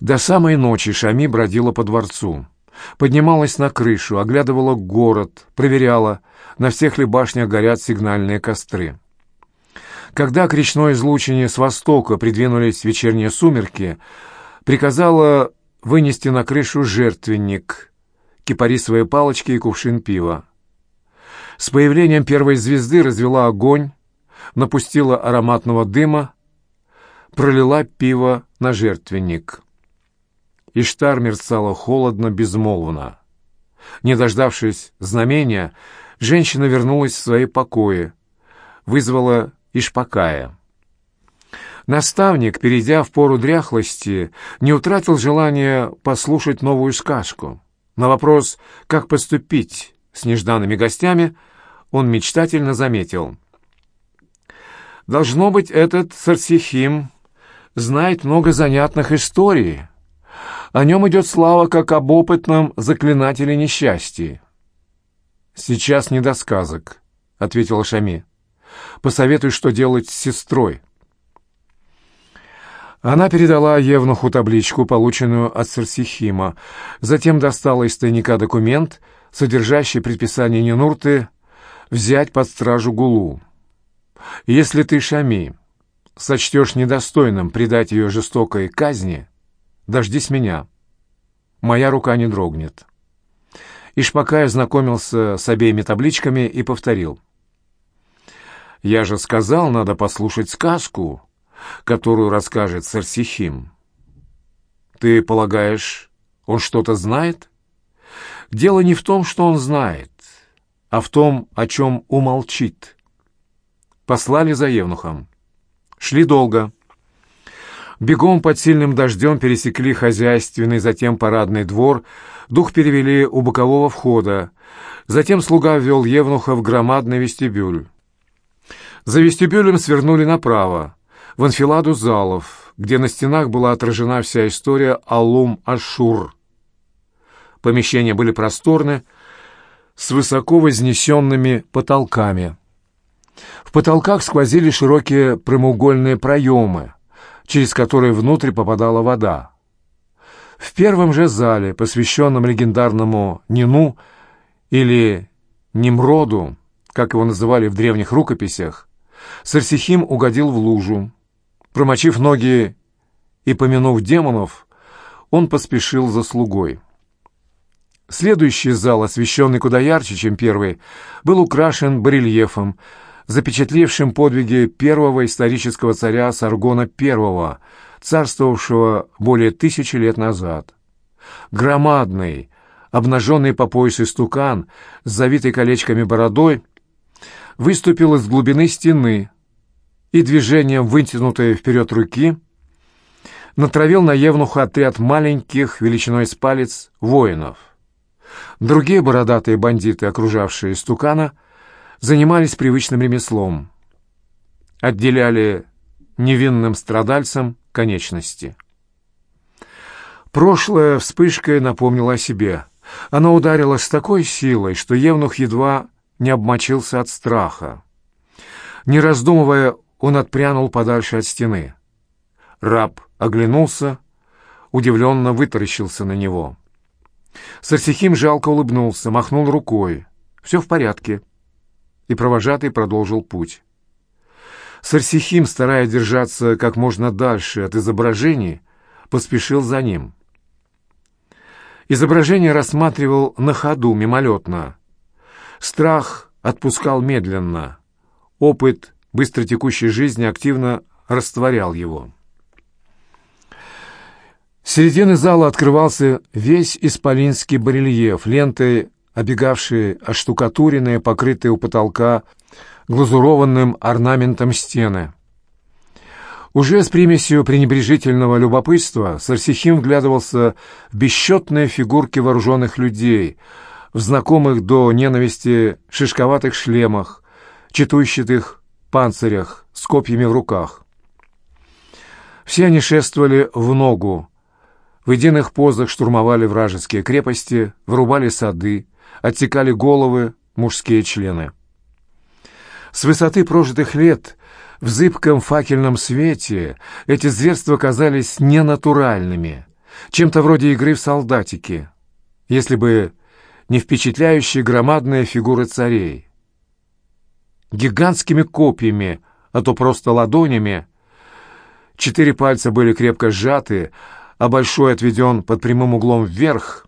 До самой ночи Шами бродила по дворцу. Поднималась на крышу, оглядывала город, проверяла, на всех ли башнях горят сигнальные костры. Когда к речной излучине с востока придвинулись вечерние сумерки, приказала вынести на крышу жертвенник, кипарисовые палочки и кувшин пива. С появлением первой звезды развела огонь, напустила ароматного дыма, пролила пиво на жертвенник. Иштар мерцала холодно, безмолвно. Не дождавшись знамения, женщина вернулась в свои покои, вызвала Ишпакая. Наставник, перейдя в пору дряхлости, не утратил желания послушать новую сказку. На вопрос, как поступить с нежданными гостями, он мечтательно заметил. «Должно быть, этот Сарсихим знает много занятных историй. О нем идет слава, как об опытном заклинателе несчастья». «Сейчас не до сказок», — ответила Шами. «Посоветуй, что делать с сестрой». Она передала Евнуху табличку, полученную от Сарсихима, затем достала из тайника документ, содержащий предписание Нинурты взять под стражу Гулу. «Если ты, Шами, сочтешь недостойным предать ее жестокой казни, дождись меня. Моя рука не дрогнет». Ишпакай ознакомился с обеими табличками и повторил. «Я же сказал, надо послушать сказку» которую расскажет Сарсихим. Ты полагаешь, он что-то знает? Дело не в том, что он знает, а в том, о чем умолчит. Послали за Евнухом. Шли долго. Бегом под сильным дождем пересекли хозяйственный, затем парадный двор, дух перевели у бокового входа. Затем слуга ввел Евнуха в громадный вестибюль. За вестибюлем свернули направо в анфиладу залов, где на стенах была отражена вся история Алум-Ашур. Помещения были просторны, с высоко вознесенными потолками. В потолках сквозили широкие прямоугольные проемы, через которые внутрь попадала вода. В первом же зале, посвященном легендарному Нину или Немроду, как его называли в древних рукописях, Сарсихим угодил в лужу. Промочив ноги и помянув демонов, он поспешил за слугой. Следующий зал, освещенный куда ярче, чем первый, был украшен барельефом, запечатлевшим подвиги первого исторического царя Саргона I, царствовавшего более тысячи лет назад. Громадный, обнаженный по пояс истукан с завитой колечками бородой выступил из глубины стены, и движением вытянутой вперед руки натравил на Евнуха отряд маленьких, величиной с палец, воинов. Другие бородатые бандиты, окружавшие стукана, занимались привычным ремеслом. Отделяли невинным страдальцам конечности. Прошлая вспышкой напомнила о себе. Она ударила с такой силой, что Евнух едва не обмочился от страха. Не раздумывая, он отпрянул подальше от стены. Раб оглянулся, удивленно вытаращился на него. Сарсихим жалко улыбнулся, махнул рукой. «Все в порядке». И провожатый продолжил путь. Сарсихим, стараясь держаться как можно дальше от изображений, поспешил за ним. Изображение рассматривал на ходу, мимолетно. Страх отпускал медленно. Опыт быстротекущей жизни активно растворял его. С середины зала открывался весь исполинский барельеф, ленты, обегавшие оштукатуренные, покрытые у потолка глазурованным орнаментом стены. Уже с примесью пренебрежительного любопытства Сарсихим вглядывался в бесчетные фигурки вооруженных людей, в знакомых до ненависти шишковатых шлемах, читущих панцирях с копьями в руках. Все они шествовали в ногу, в единых позах штурмовали вражеские крепости, врубали сады, отсекали головы, мужские члены. С высоты прожитых лет в зыбком факельном свете эти зверства казались ненатуральными, чем-то вроде игры в солдатики, если бы не впечатляющие громадные фигуры царей. Гигантскими копьями, а то просто ладонями, четыре пальца были крепко сжаты, а большой отведен под прямым углом вверх,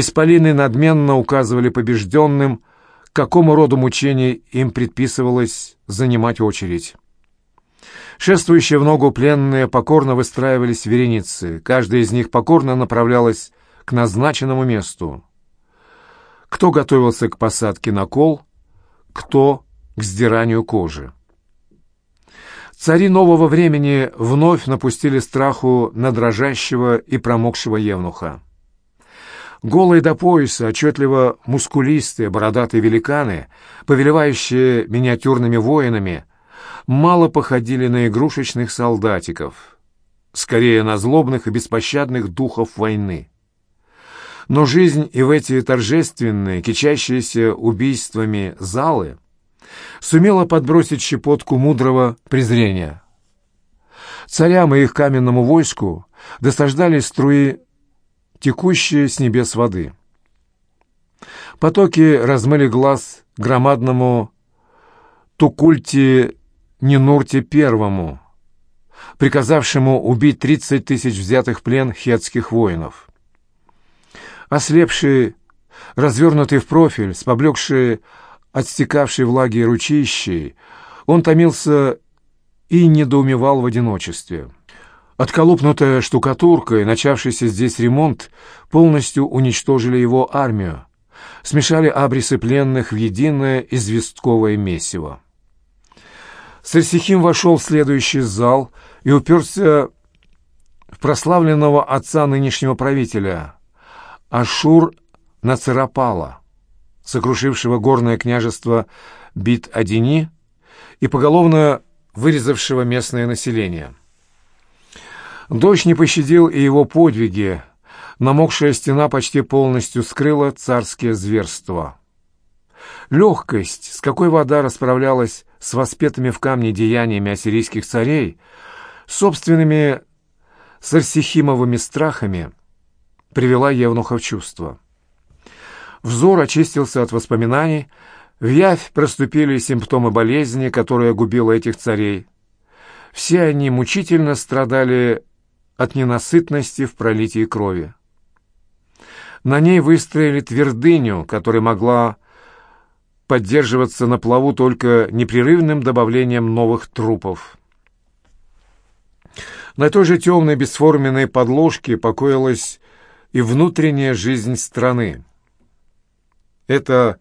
исполины надменно указывали побежденным, какому роду мучений им предписывалось занимать очередь. Шествующие в ногу пленные покорно выстраивались в вереницы. Каждая из них покорно направлялась к назначенному месту. Кто готовился к посадке на кол, кто к сдиранию кожи. Цари нового времени вновь напустили страху на дрожащего и промокшего евнуха. Голые до пояса, отчетливо мускулистые, бородатые великаны, повелевающие миниатюрными воинами, мало походили на игрушечных солдатиков, скорее на злобных и беспощадных духов войны. Но жизнь и в эти торжественные, кичащиеся убийствами залы сумела подбросить щепотку мудрого презрения. Царям и их каменному войску досаждали струи текущие с небес воды. Потоки размыли глаз громадному Тукульте Нинурте Первому, приказавшему убить 30 тысяч взятых плен хетских воинов. Ослепший, развернутый в профиль, с поблекшей, отстекавшей влаги ручищей, он томился и недоумевал в одиночестве. Отколупнутая штукатурка и начавшийся здесь ремонт полностью уничтожили его армию, смешали абрисы пленных в единое известковое месиво. Сарсихим вошел в следующий зал и уперся в прославленного отца нынешнего правителя, Ашур Нацарапала, сокрушившего горное княжество Бит-Адини и поголовно вырезавшего местное население. Дождь не пощадил и его подвиги. Намокшая стена почти полностью скрыла царские зверства. Легкость, с какой вода расправлялась с воспетыми в камне деяниями ассирийских царей, собственными сарсихимовыми страхами, привела Евнуха в чувство. Взор очистился от воспоминаний, в явь проступили симптомы болезни, которая губила этих царей. Все они мучительно страдали от ненасытности в пролитии крови. На ней выстроили твердыню, которая могла поддерживаться на плаву только непрерывным добавлением новых трупов. На той же темной бесформенной подложке покоилась и внутренняя жизнь страны. Эта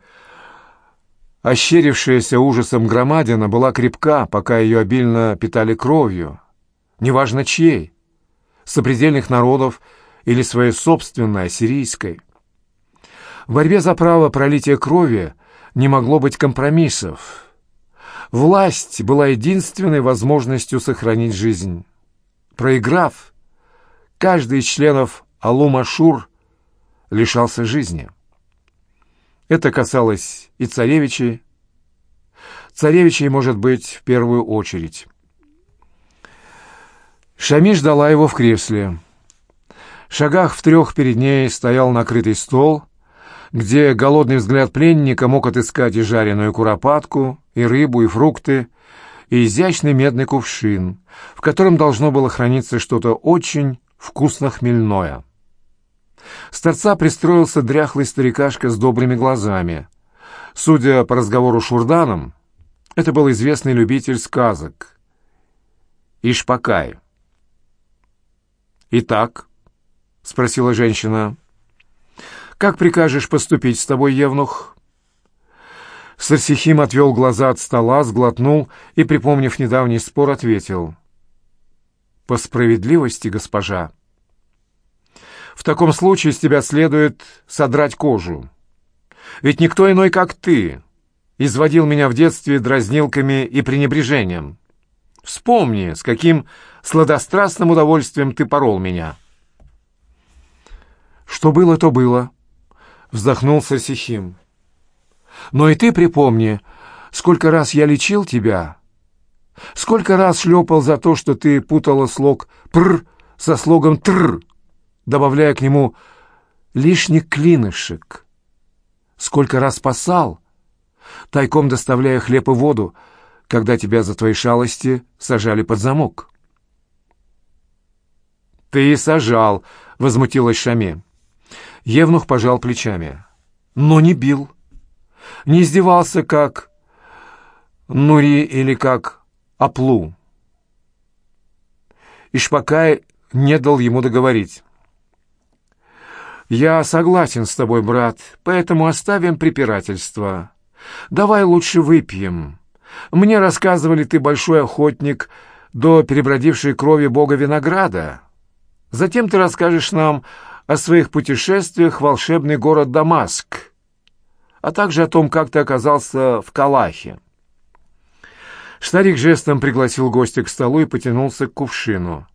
ощерившаяся ужасом громадина была крепка, пока ее обильно питали кровью, неважно чьей сопредельных народов или своей собственной, сирийской. В борьбе за право пролития крови не могло быть компромиссов. Власть была единственной возможностью сохранить жизнь. Проиграв, каждый из членов Алу-Машур лишался жизни. Это касалось и царевичей, царевичей, может быть, в первую очередь. Шами ждала его в кресле. В шагах в трех перед ней стоял накрытый стол, где голодный взгляд пленника мог отыскать и жареную куропатку, и рыбу, и фрукты, и изящный медный кувшин, в котором должно было храниться что-то очень вкусно-хмельное. С торца пристроился дряхлый старикашка с добрыми глазами. Судя по разговору с Шурданом, это был известный любитель сказок. Ишпакай. «Итак?» — спросила женщина. «Как прикажешь поступить с тобой, Евнух?» Сарсихим отвел глаза от стола, сглотнул и, припомнив недавний спор, ответил. «По справедливости, госпожа. В таком случае с тебя следует содрать кожу. Ведь никто иной, как ты, изводил меня в детстве дразнилками и пренебрежением. Вспомни, с каким сладострастным удовольствием ты порол меня». «Что было, то было», — вздохнул Сарсихим. «Но и ты припомни, сколько раз я лечил тебя, сколько раз шлепал за то, что ты путала слог «пр» со слогом «тр», добавляя к нему лишний клинышек. Сколько раз спасал, тайком доставляя хлеб и воду, когда тебя за твои шалости сажали под замок. «Ты сажал», — возмутилась Шаме. Евнух пожал плечами. «Но не бил. Не издевался, как Нури или как Аплу». Ишпакай не дал ему договорить. «Я согласен с тобой, брат, поэтому оставим препирательство. Давай лучше выпьем. Мне рассказывали, ты большой охотник до перебродившей крови бога винограда. Затем ты расскажешь нам о своих путешествиях в волшебный город Дамаск, а также о том, как ты оказался в Калахе». Старик жестом пригласил гостя к столу и потянулся к кувшину.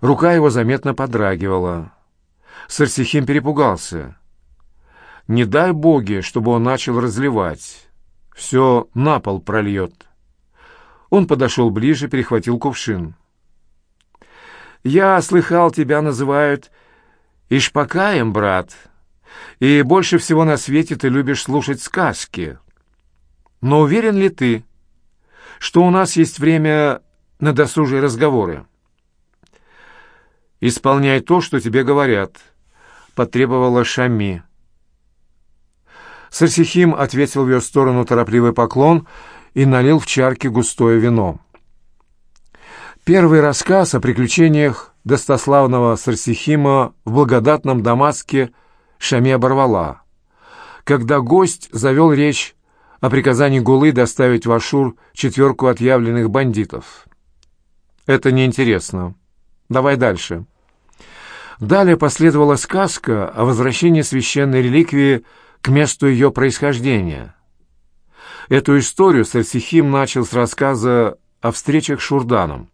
Рука его заметно подрагивала. Сарсихим перепугался. Не дай боги, чтобы он начал разливать. Все на пол прольет. Он подошел ближе, перехватил кувшин. «Я слыхал, тебя называют Ишпакаем, брат, и больше всего на свете ты любишь слушать сказки. Но уверен ли ты, что у нас есть время на досужие разговоры?» «Исполняй то, что тебе говорят», — потребовала Шами. Сарсихим ответил в ее сторону торопливый поклон и налил в чарки густое вино. Первый рассказ о приключениях достославного Сарсихима в благодатном Дамаске Шами оборвала, когда гость завел речь о приказании Гулы доставить в Ашур четверку отъявленных бандитов. «Это неинтересно. Давай дальше». Далее последовала сказка о возвращении священной реликвии к месту ее происхождения. Эту историю Сальсихим начал с рассказа о встречах с Шурданом.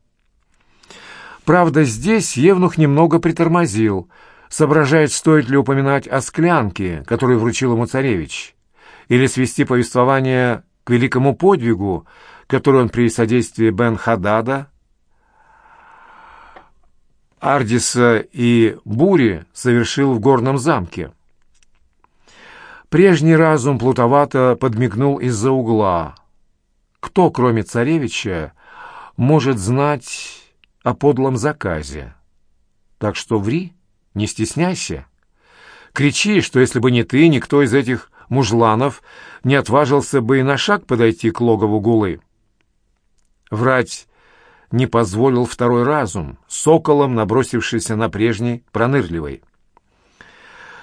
Правда, здесь Евнух немного притормозил, соображает, стоит ли упоминать о склянке, которую вручил ему царевич, или свести повествование к великому подвигу, который он при содействии Бен-Хадада Ардиса и Бури совершил в горном замке. Прежний разум плутовато подмигнул из-за угла. Кто, кроме царевича, может знать о подлом заказе? Так что ври, не стесняйся. Кричи, что если бы не ты, никто из этих мужланов не отважился бы и на шаг подойти к логову гулы. Врать не позволил второй разум, соколом набросившийся на прежний, пронырливый.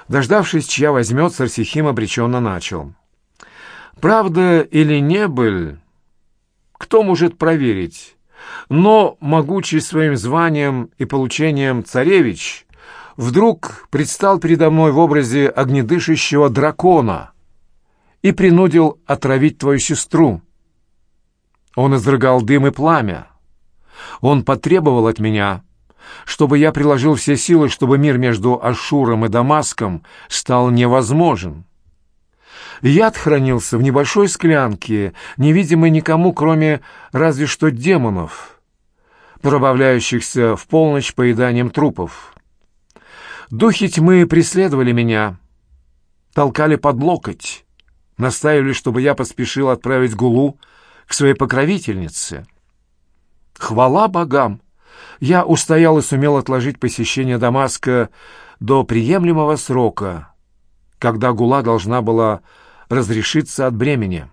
Дождавшись, чья возьмет, Сарсихим обреченно начал. «Правда или не был, кто может проверить? Но, могучий своим званием и получением царевич, вдруг предстал передо мной в образе огнедышащего дракона и принудил отравить твою сестру. Он изрыгал дым и пламя, он потребовал от меня, чтобы я приложил все силы, чтобы мир между Ашуром и Дамаском стал невозможен. Яд хранился в небольшой склянке, невидимой никому, кроме разве что демонов, пробавляющихся в полночь поеданием трупов. Духи тьмы преследовали меня, толкали под локоть, настаивали, чтобы я поспешил отправить Гулу к своей покровительнице — Хвала богам! Я устоял и сумел отложить посещение Дамаска до приемлемого срока, когда Гула должна была разрешиться от бремени.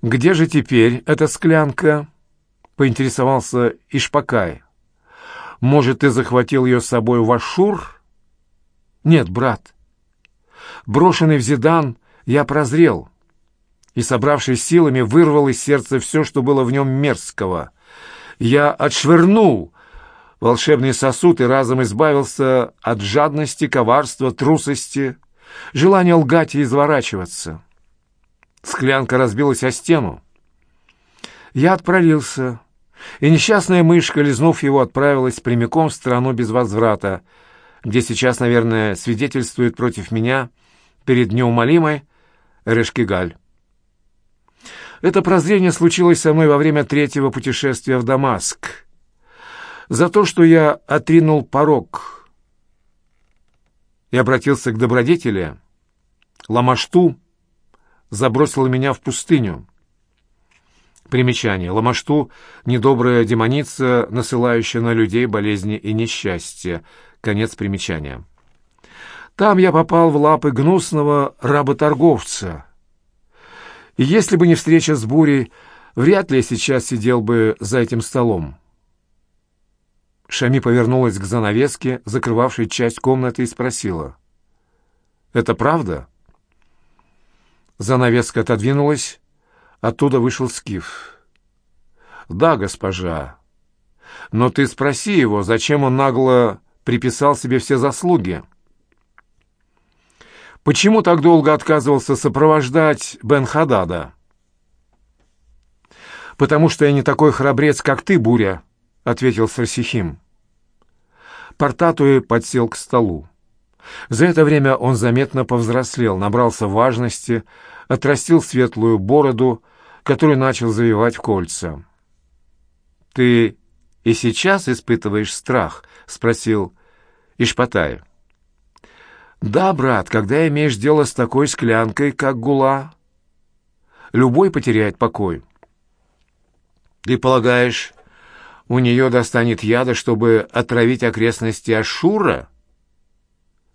«Где же теперь эта склянка?» — поинтересовался Ишпакай. «Может, ты захватил ее с собой в Ашур?» «Нет, брат. Брошенный в Зидан, я прозрел и, собравшись силами, вырвал из сердца все, что было в нем мерзкого. Я отшвырнул волшебный сосуд и разом избавился от жадности, коварства, трусости, желания лгать и изворачиваться. Склянка разбилась о стену. Я отпролился, и несчастная мышка, лизнув его, отправилась прямиком в страну без возврата, где сейчас, наверное, свидетельствует против меня перед неумолимой Решкигаль. Это прозрение случилось со мной во время третьего путешествия в Дамаск. За то, что я отринул порог и обратился к добродетели, Ламашту забросила меня в пустыню. Примечание. Ламашту — недобрая демоница, насылающая на людей болезни и несчастья. Конец примечания. Там я попал в лапы гнусного работорговца. И если бы не встреча с Бурей, вряд ли сейчас сидел бы за этим столом. Шами повернулась к занавеске, закрывавшей часть комнаты, и спросила. «Это правда?» Занавеска отодвинулась, оттуда вышел Скиф. «Да, госпожа. Но ты спроси его, зачем он нагло приписал себе все заслуги?» «Почему так долго отказывался сопровождать Бен Хадада?» «Потому что я не такой храбрец, как ты, Буря», — ответил Сарсихим. Портатуи подсел к столу. За это время он заметно повзрослел, набрался важности, отрастил светлую бороду, которую начал завивать в кольца. «Ты и сейчас испытываешь страх?» — спросил Ишпатай. «Да, брат, когда имеешь дело с такой склянкой, как гула, любой потеряет покой». «Ты полагаешь, у нее достанет яда, чтобы отравить окрестности Ашура?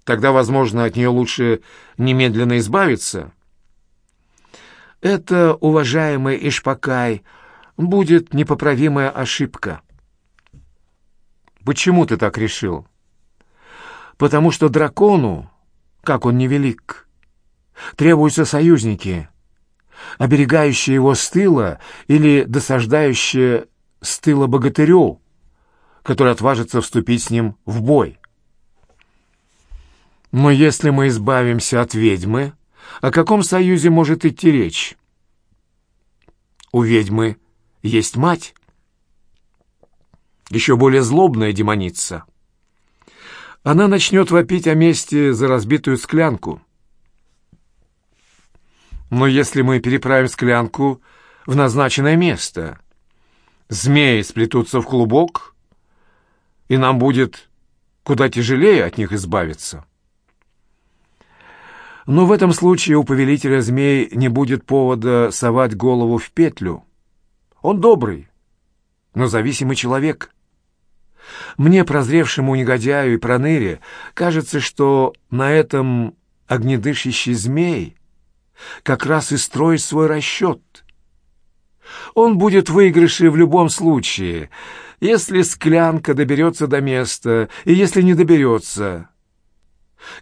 Тогда, возможно, от нее лучше немедленно избавиться. Это, уважаемый Ишпакай, будет непоправимая ошибка. Почему ты так решил? Потому что дракону, как он невелик, требуются союзники, оберегающие его с тыла или досаждающие с тыла богатырю, который отважится вступить с ним в бой. Но если мы избавимся от ведьмы, о каком союзе может идти речь? У ведьмы есть мать, еще более злобная демоница. Она начнет вопить о мести за разбитую склянку. Но если мы переправим склянку в назначенное место, змеи сплетутся в клубок, и нам будет куда тяжелее от них избавиться. Но в этом случае у повелителя змей не будет повода совать голову в петлю. Он добрый, но зависимый человек. Мне, прозревшему негодяю и проныре, кажется, что на этом огнедышащий змей как раз и строит свой расчет — он будет в выигрыше в любом случае, если склянка доберется до места, и если не доберется.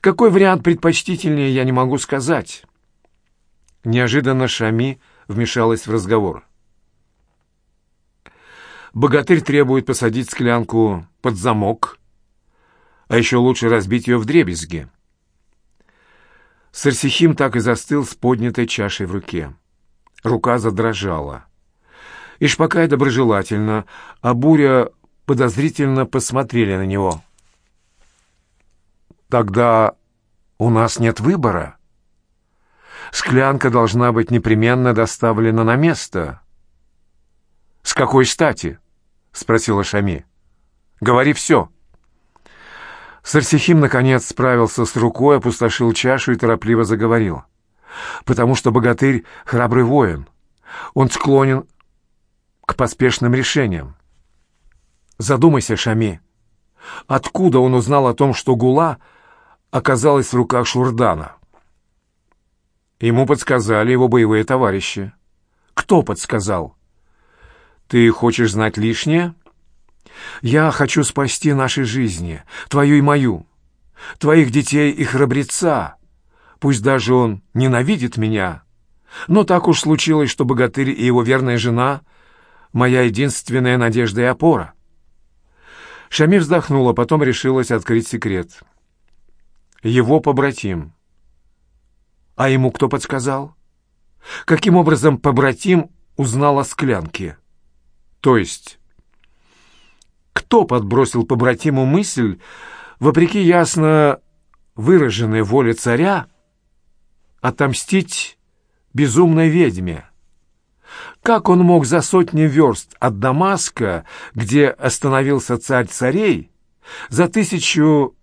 Какой вариант предпочтительнее, я не могу сказать. Неожиданно Шами вмешалась в разговор. Богатырь требует посадить склянку под замок, а еще лучше разбить ее в дребезги. Сарсихим так и застыл с поднятой чашей в руке. Рука задрожала. Ишпакай доброжелательно, а Буря подозрительно посмотрели на него. «Тогда у нас нет выбора. Склянка должна быть непременно доставлена на место». «С какой стати?» — спросила Шами. «Говори все». Сарсихим, наконец, справился с рукой, опустошил чашу и торопливо заговорил. «Потому что богатырь — храбрый воин. Он склонен к поспешным решениям. Задумайся, Шами, откуда он узнал о том, что Гула оказалась в руках Шурдана? Ему подсказали его боевые товарищи. Кто подсказал? Ты хочешь знать лишнее? Я хочу спасти наши жизни, твою и мою, твоих детей и храбреца. Пусть даже он ненавидит меня, но так уж случилось, что богатырь и его верная жена — моя единственная надежда и опора. Шами вздохнула, потом решилась открыть секрет. Его побратим. А ему кто подсказал? Каким образом побратим узнал о склянке? То есть, кто подбросил побратиму мысль, вопреки ясно выраженной воле царя, отомстить безумной ведьме? Как он мог за сотни верст от Дамаска, где остановился царь царей, за тысячу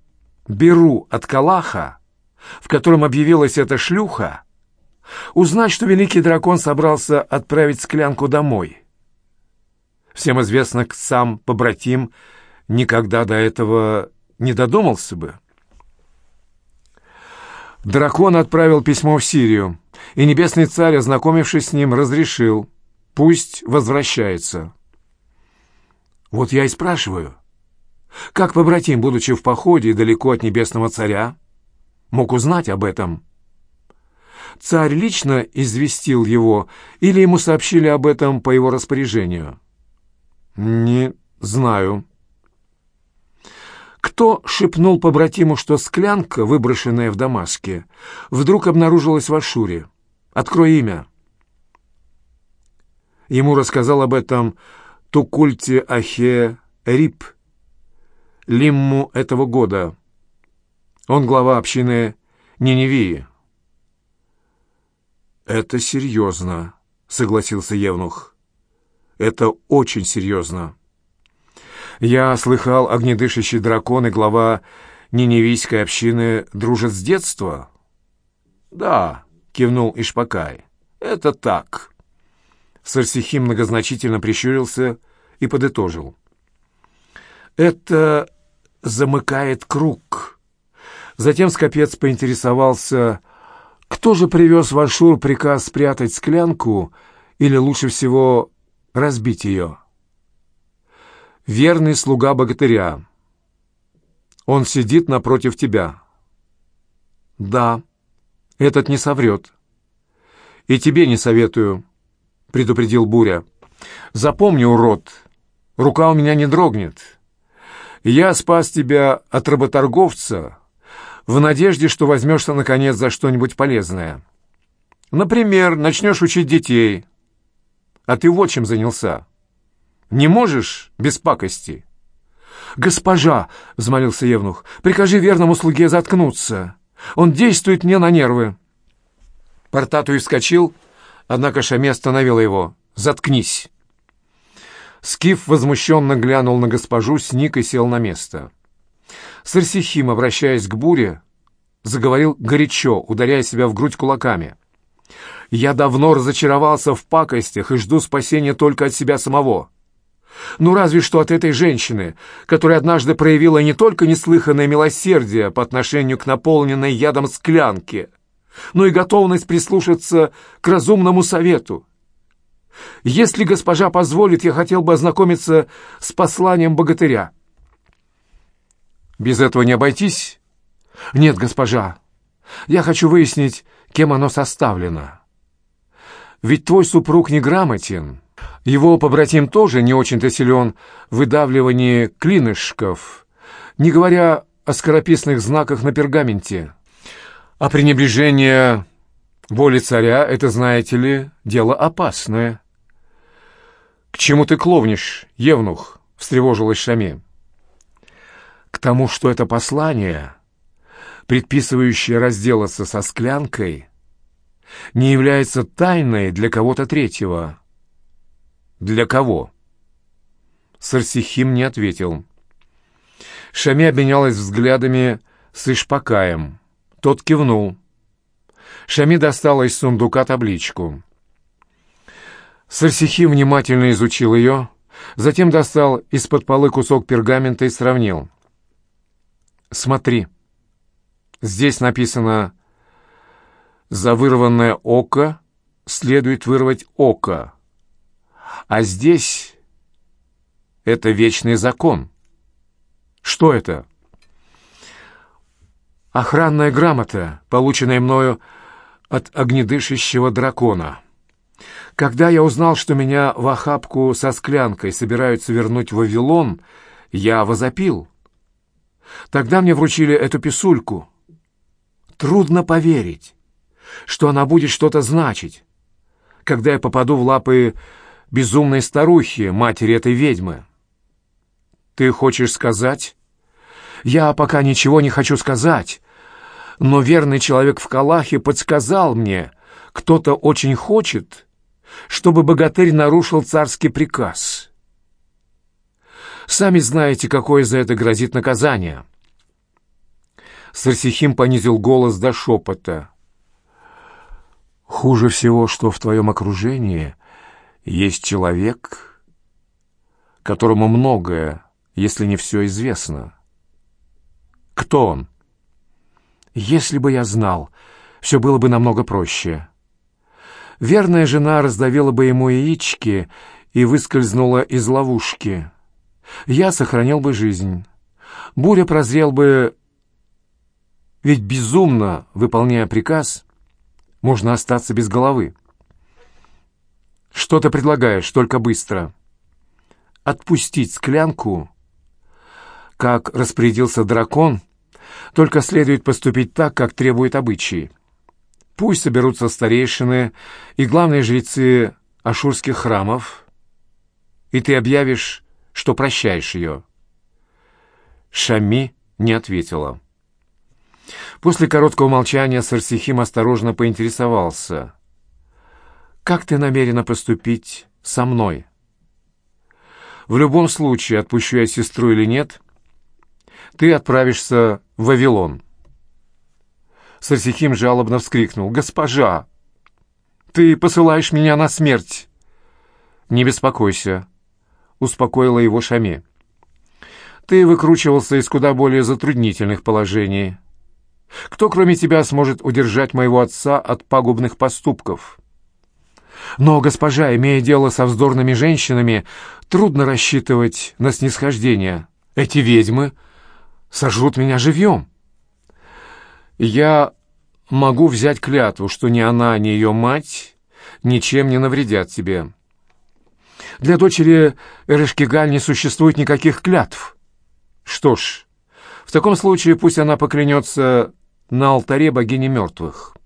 беру от Калаха, в котором объявилась эта шлюха, узнать, что великий дракон собрался отправить склянку домой? Всем известно, сам побратим никогда до этого не додумался бы. Дракон отправил письмо в Сирию, и небесный царь, ознакомившись с ним, разрешил, пусть возвращается. Вот я и спрашиваю, как побратим, будучи в походе и далеко от небесного царя, мог узнать об этом? Царь лично известил его, или ему сообщили об этом по его распоряжению? Не знаю. Кто шепнул побратиму, что склянка, выброшенная в Дамаске, вдруг обнаружилась в Ашуре? Открой имя. Ему рассказал об этом Тукульте Ахе Рип, Лимму этого года. Он глава общины Ниневии. «Это серьезно», — согласился Евнух. «Это очень серьезно». Я слыхал, огнедышащий дракон и глава ниневийской общины дружат с детства? Да, кивнул Ишпакай. Это так. Сарсихим многозначительно прищурился и подытожил. Это замыкает круг. Затем Скопец поинтересовался, кто же привез в Ашур приказ спрятать склянку или лучше всего разбить ее верный слуга богатыря. Он сидит напротив тебя. Да, этот не соврет. И тебе не советую, предупредил Буря. Запомни, урод, рука у меня не дрогнет. Я спас тебя от работорговца в надежде, что возьмешься, наконец, за что-нибудь полезное. Например, начнешь учить детей. А ты вот чем занялся. Не можешь без пакости?» «Госпожа!» — взмолился Евнух. «Прикажи верному слуге заткнуться. Он действует мне на нервы». Портатуй вскочил, однако Шами остановила его. «Заткнись!» Скиф возмущенно глянул на госпожу, сник и сел на место. Сарсихим, обращаясь к буре, заговорил горячо, ударяя себя в грудь кулаками. «Я давно разочаровался в пакостях и жду спасения только от себя самого. Ну, разве что от этой женщины, которая однажды проявила не только неслыханное милосердие по отношению к наполненной ядом склянке, но и готовность прислушаться к разумному совету. Если госпожа позволит, я хотел бы ознакомиться с посланием богатыря. Без этого не обойтись? Нет, госпожа. Я хочу выяснить, кем оно составлено. Ведь твой супруг неграмотен, его побратим тоже не очень-то силен в выдавливании клинышков, не говоря о скорописных знаках на пергаменте. А пренебрежение воли царя — это, знаете ли, дело опасное. «К чему ты кловнешь, Евнух?» — встревожилась Шами. «К тому, что это послание, предписывающее разделаться со склянкой, не является тайной для кого-то третьего». «Для кого?» Сарсихим не ответил. Шами обменялась взглядами с Ишпакаем. Тот кивнул. Шами достала из сундука табличку. Сарсихим внимательно изучил ее, затем достал из-под полы кусок пергамента и сравнил. «Смотри, здесь написано «За вырванное око следует вырвать око». А здесь это вечный закон. Что это? Охранная грамота, полученная мною от огнедышащего дракона. Когда я узнал, что меня в охапку со склянкой собираются вернуть в Вавилон, я возопил. Тогда мне вручили эту писульку. Трудно поверить, что она будет что-то значить, когда я попаду в лапы безумной старухи, матери этой ведьмы. Ты хочешь сказать? Я пока ничего не хочу сказать, но верный человек в Калахе подсказал мне, кто-то очень хочет, чтобы богатырь нарушил царский приказ. Сами знаете, какое за это грозит наказание. Сарсихим понизил голос до шепота. Хуже всего, что в твоем окружении есть человек, которому многое, если не все известно. Кто он? Если бы я знал, все было бы намного проще. Верная жена раздавила бы ему яички и выскользнула из ловушки. Я сохранил бы жизнь. Буря прозрел бы... Ведь безумно, выполняя приказ, можно остаться без головы. Что ты предлагаешь, только быстро. Отпустить склянку, как распорядился дракон, только следует поступить так, как требует обычаи. Пусть соберутся старейшины и главные жрецы ашурских храмов, и ты объявишь, что прощаешь ее. Шами не ответила. После короткого молчания Сарсихим осторожно поинтересовался. «Как ты намерена поступить со мной?» «В любом случае, отпущу я сестру или нет, ты отправишься Вавилон». Сарсихим жалобно вскрикнул. «Госпожа, ты посылаешь меня на смерть!» «Не беспокойся», — успокоила его Шами. «Ты выкручивался из куда более затруднительных положений. Кто, кроме тебя, сможет удержать моего отца от пагубных поступков?» «Но, госпожа, имея дело со вздорными женщинами, трудно рассчитывать на снисхождение. Эти ведьмы сожрут меня живьем». Я могу взять клятву, что ни она, ни ее мать ничем не навредят тебе. Для дочери Эрешкигаль не существует никаких клятв. Что ж, в таком случае пусть она поклянется на алтаре богини мертвых.